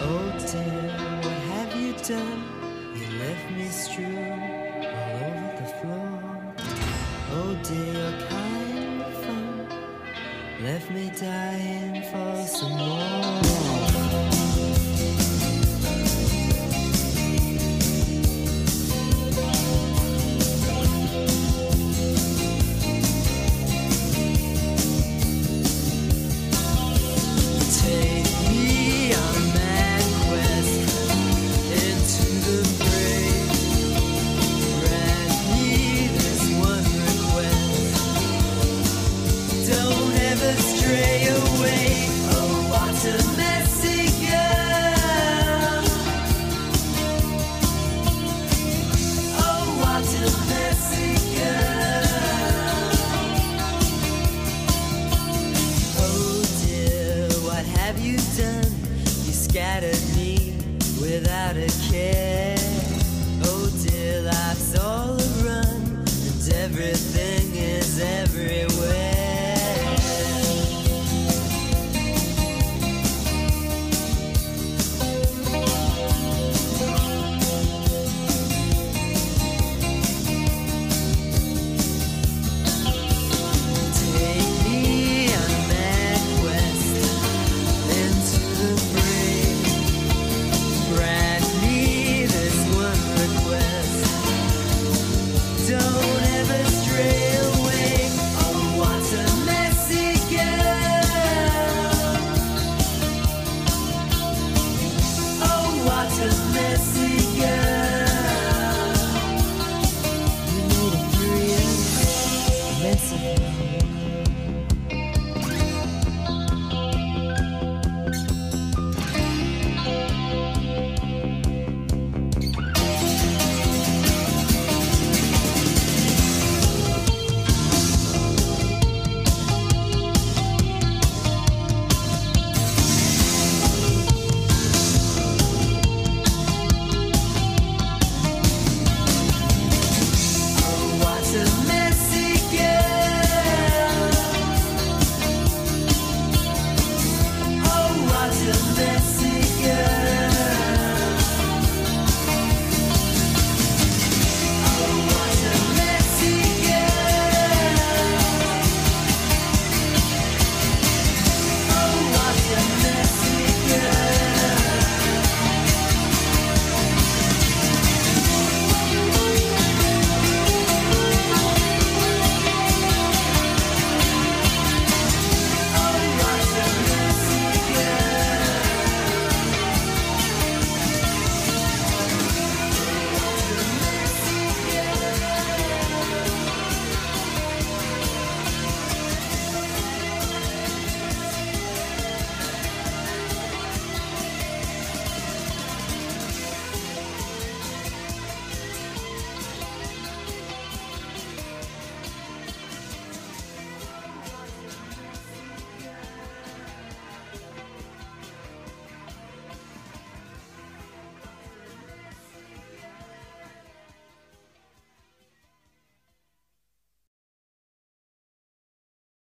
Oh dear, what have you done? You left me strewn all over the floor. Oh dear, kind fun left me dying for some more. Scattered me without a care.